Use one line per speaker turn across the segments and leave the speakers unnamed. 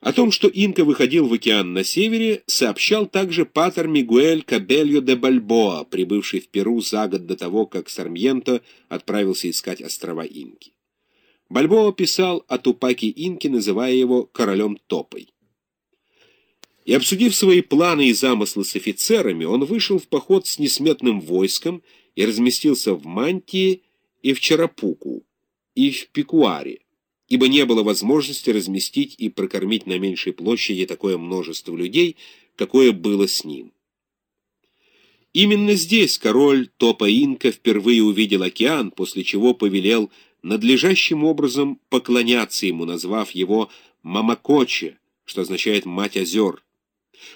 О том, что Инка выходил в океан на севере, сообщал также патер Мигуэль Кабельо де Бальбоа, прибывший в Перу за год до того, как Сармьенто отправился искать острова Инки. Бальбоа писал о Тупаке Инки, называя его «королем топой». И обсудив свои планы и замыслы с офицерами, он вышел в поход с несметным войском и разместился в Мантии и в Чарапуку, и в Пикуаре, ибо не было возможности разместить и прокормить на меньшей площади такое множество людей, какое было с ним. Именно здесь король Топа Инка впервые увидел океан, после чего повелел надлежащим образом поклоняться ему, назвав его Мамакоче, что означает «мать озер».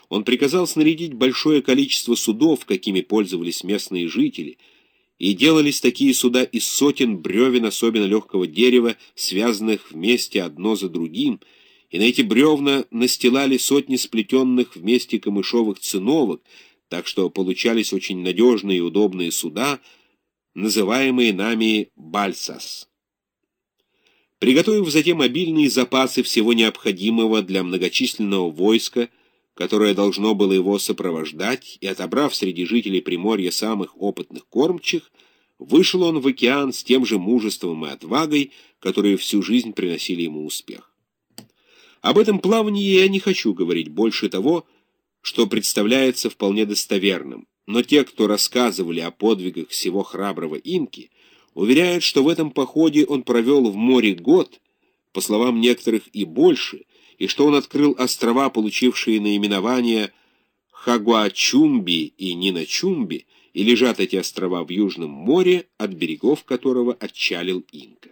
Он приказал снарядить большое количество судов, какими пользовались местные жители – и делались такие суда из сотен бревен особенно легкого дерева, связанных вместе одно за другим, и на эти бревна настилали сотни сплетенных вместе камышовых циновок, так что получались очень надежные и удобные суда, называемые нами «бальсас». Приготовив затем обильные запасы всего необходимого для многочисленного войска, которое должно было его сопровождать, и, отобрав среди жителей Приморья самых опытных кормчих, вышел он в океан с тем же мужеством и отвагой, которые всю жизнь приносили ему успех. Об этом плавании я не хочу говорить больше того, что представляется вполне достоверным, но те, кто рассказывали о подвигах всего храброго инки, уверяют, что в этом походе он провел в море год, по словам некоторых и больше, и что он открыл острова, получившие наименование Хагуачумби и Ниначумби, и лежат эти острова в Южном море, от берегов которого отчалил Инка.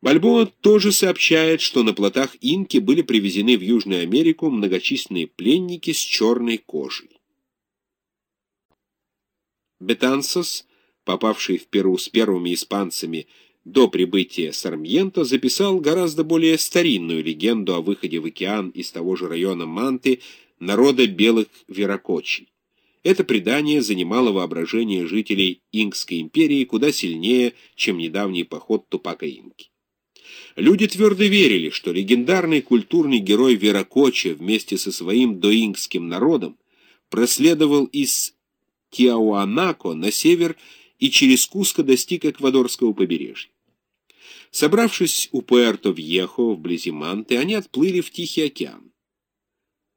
Бальбоа тоже сообщает, что на плотах Инки были привезены в Южную Америку многочисленные пленники с черной кожей. Бетансос, попавший в Перу с первыми испанцами до прибытия Сармьенто записал гораздо более старинную легенду о выходе в океан из того же района Манты народа белых веракочей. Это предание занимало воображение жителей Инкской империи куда сильнее, чем недавний поход Тупака Инки. Люди твердо верили, что легендарный культурный герой Веракоча вместе со своим доингским народом проследовал из Тиауанако на север и через Куско достиг Эквадорского побережья. Собравшись у Пуэрто-Вьехо, вблизи Манты, они отплыли в Тихий океан.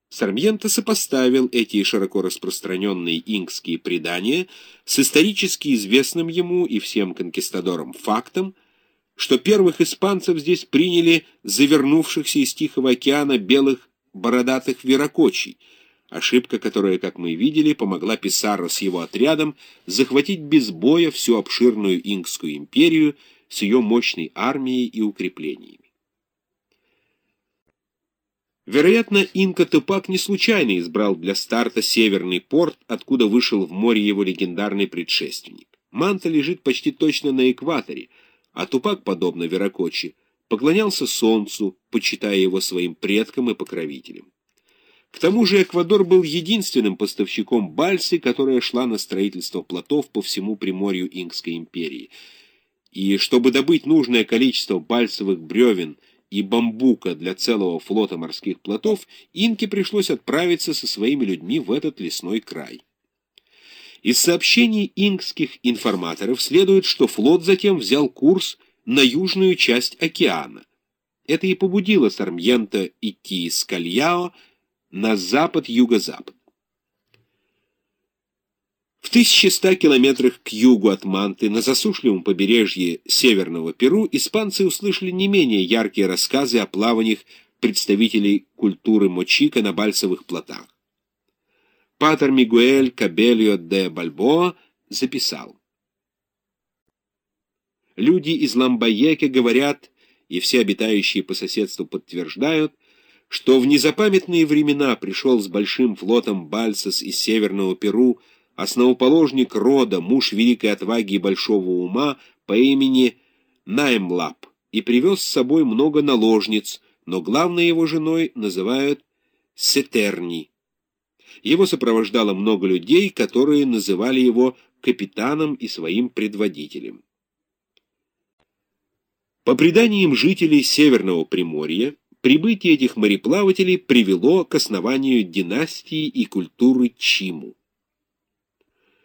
Сармьенто сопоставил эти широко распространенные инкские предания с исторически известным ему и всем конкистадорам фактом, что первых испанцев здесь приняли завернувшихся из Тихого океана белых бородатых веракочий, ошибка, которая, как мы видели, помогла Писарро с его отрядом захватить без боя всю обширную инкскую империю с ее мощной армией и укреплениями. Вероятно, инка Тупак не случайно избрал для старта северный порт, откуда вышел в море его легендарный предшественник. Манта лежит почти точно на экваторе, а Тупак, подобно Веракочи, поклонялся солнцу, почитая его своим предком и покровителем. К тому же Эквадор был единственным поставщиком бальсы, которая шла на строительство плотов по всему приморью Инкской империи — и чтобы добыть нужное количество бальсовых бревен и бамбука для целого флота морских плотов, инке пришлось отправиться со своими людьми в этот лесной край. Из сообщений инкских информаторов следует, что флот затем взял курс на южную часть океана. Это и побудило Сармьента идти из Кальяо на запад-юго-запад. В 1100 километрах к югу от Манты, на засушливом побережье Северного Перу, испанцы услышали не менее яркие рассказы о плаваниях представителей культуры Мочика на бальсовых плотах. Патер Мигуэль Кабельо де Бальбоа записал. Люди из Ламбаеке говорят, и все обитающие по соседству подтверждают, что в незапамятные времена пришел с большим флотом Бальсас из Северного Перу основоположник рода, муж великой отваги и большого ума по имени Наймлап, и привез с собой много наложниц, но главной его женой называют Сетерни. Его сопровождало много людей, которые называли его капитаном и своим предводителем. По преданиям жителей Северного Приморья, прибытие этих мореплавателей привело к основанию династии и культуры Чиму.